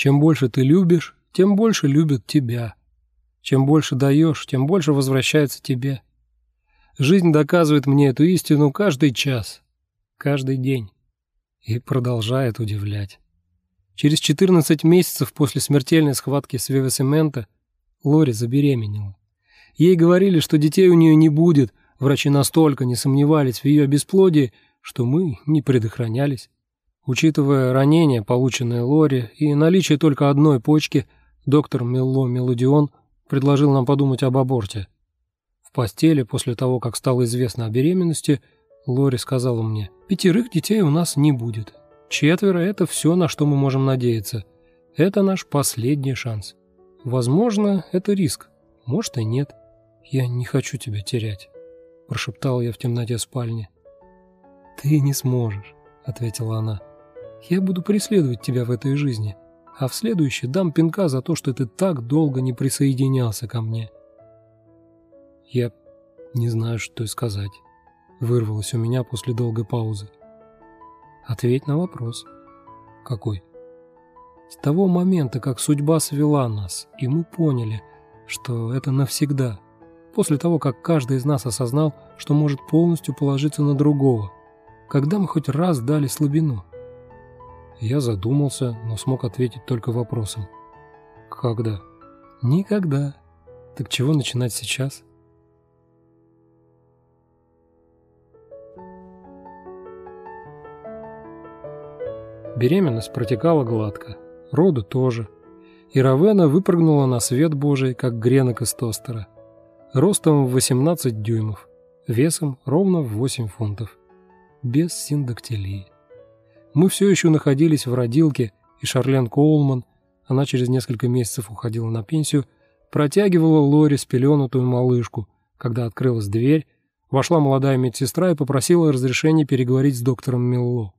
Чем больше ты любишь, тем больше любят тебя. Чем больше даешь, тем больше возвращается тебе. Жизнь доказывает мне эту истину каждый час, каждый день. И продолжает удивлять. Через 14 месяцев после смертельной схватки с Вивесемента Лори забеременела. Ей говорили, что детей у нее не будет, врачи настолько не сомневались в ее бесплодии, что мы не предохранялись. Учитывая ранения, полученные Лори, и наличие только одной почки, доктор Мелло Мелодион предложил нам подумать об аборте. В постели, после того, как стало известно о беременности, Лори сказала мне, «Пятерых детей у нас не будет. Четверо – это все, на что мы можем надеяться. Это наш последний шанс. Возможно, это риск. Может и нет. Я не хочу тебя терять, прошептал я в темноте спальни. Ты не сможешь, ответила она. Я буду преследовать тебя в этой жизни, а в следующей дам пинка за то, что ты так долго не присоединялся ко мне. Я не знаю, что и сказать. Вырвалось у меня после долгой паузы. Ответь на вопрос. Какой? С того момента, как судьба свела нас, и мы поняли, что это навсегда. После того, как каждый из нас осознал, что может полностью положиться на другого. Когда мы хоть раз дали слабину? Я задумался, но смог ответить только вопросом. Когда? Никогда. Так чего начинать сейчас? Беременность протекала гладко, роды тоже. И Равена выпрыгнула на свет Божий, как гренок из тостера. Ростом в 18 дюймов, весом ровно в 8 фунтов. Без синдактилии. Мы все еще находились в родилке, и Шарлен Коулман, она через несколько месяцев уходила на пенсию, протягивала Лори спеленутую малышку, когда открылась дверь, вошла молодая медсестра и попросила разрешения переговорить с доктором Милло.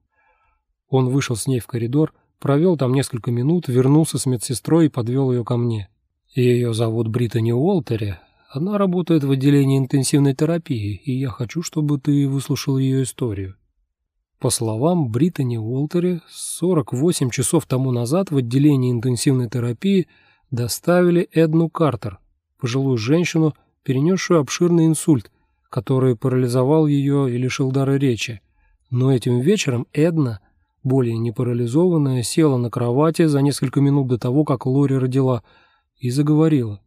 Он вышел с ней в коридор, провел там несколько минут, вернулся с медсестрой и подвел ее ко мне. Ее зовут Британи Уолтери. Она работает в отделении интенсивной терапии, и я хочу, чтобы ты выслушал ее историю. По словам Британи Уолтери, 48 часов тому назад в отделении интенсивной терапии доставили Эдну Картер, пожилую женщину, перенесшую обширный инсульт, который парализовал ее и лишил дара речи. Но этим вечером Эдна – более не парализованная, села на кровати за несколько минут до того, как Лори родила, и заговорила.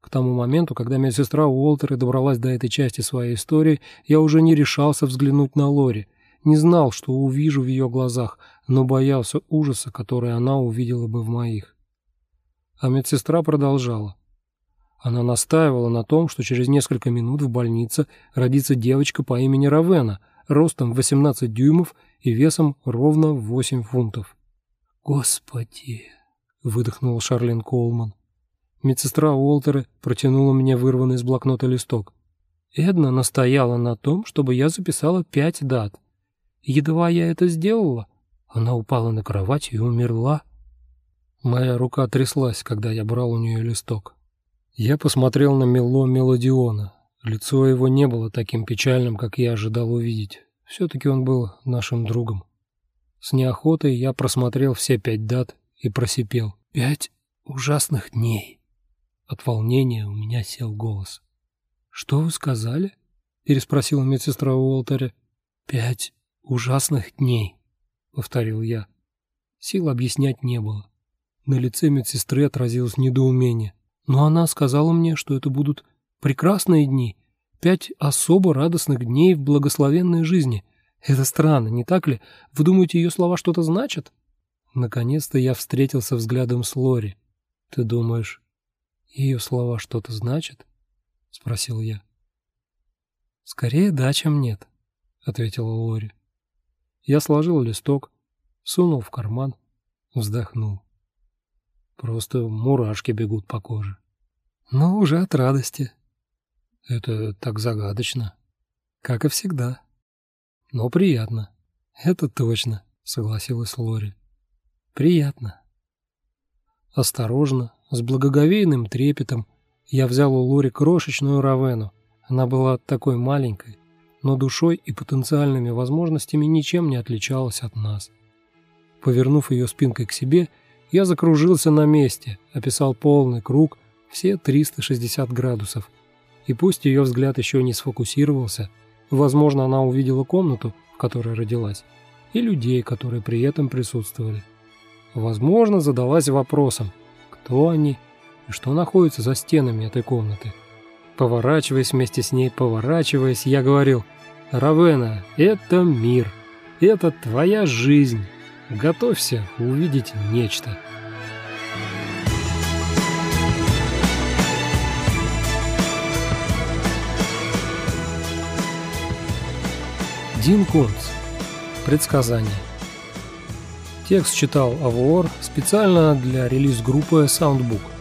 К тому моменту, когда медсестра Уолтера добралась до этой части своей истории, я уже не решался взглянуть на Лори, не знал, что увижу в ее глазах, но боялся ужаса, который она увидела бы в моих. А медсестра продолжала. Она настаивала на том, что через несколько минут в больнице родится девочка по имени Равена, ростом 18 дюймов и весом ровно в 8 фунтов. «Господи!» — выдохнул Шарлин Колман. Медсестра Уолтера протянула мне вырванный из блокнота листок. Эдна настояла на том, чтобы я записала пять дат. Едва я это сделала, она упала на кровать и умерла. Моя рука тряслась, когда я брал у нее листок. Я посмотрел на Мело Мелодиона. Лицо его не было таким печальным, как я ожидал увидеть. Все-таки он был нашим другом. С неохотой я просмотрел все пять дат и просипел. «Пять ужасных дней!» От волнения у меня сел голос. «Что вы сказали?» — переспросила медсестра Уолтера. «Пять ужасных дней», — повторил я. Сил объяснять не было. На лице медсестры отразилось недоумение. Но она сказала мне, что это будут прекрасные дни, Пять особо радостных дней в благословенной жизни. Это странно, не так ли? Вы думаете, ее слова что-то значат? Наконец-то я встретился взглядом с Лори. Ты думаешь, ее слова что-то значат? Спросил я. Скорее да, чем нет, ответила Лори. Я сложил листок, сунул в карман, вздохнул. Просто мурашки бегут по коже. Но уже от радости, это так загадочно. Как и всегда. Но приятно. Это точно, согласилась Лори. Приятно. Осторожно, с благоговейным трепетом, я взял у Лори крошечную Равену. Она была такой маленькой, но душой и потенциальными возможностями ничем не отличалась от нас. Повернув ее спинкой к себе, Я закружился на месте, описал полный круг, все 360 градусов. И пусть ее взгляд еще не сфокусировался, возможно, она увидела комнату, в которой родилась, и людей, которые при этом присутствовали. Возможно, задалась вопросом, кто они и что находится за стенами этой комнаты. Поворачиваясь вместе с ней, поворачиваясь, я говорил, «Равена, это мир, это твоя жизнь, готовься увидеть нечто». Дин Кунц. Предсказание. Текст читал Авуор специально для релиз-группы Soundbook.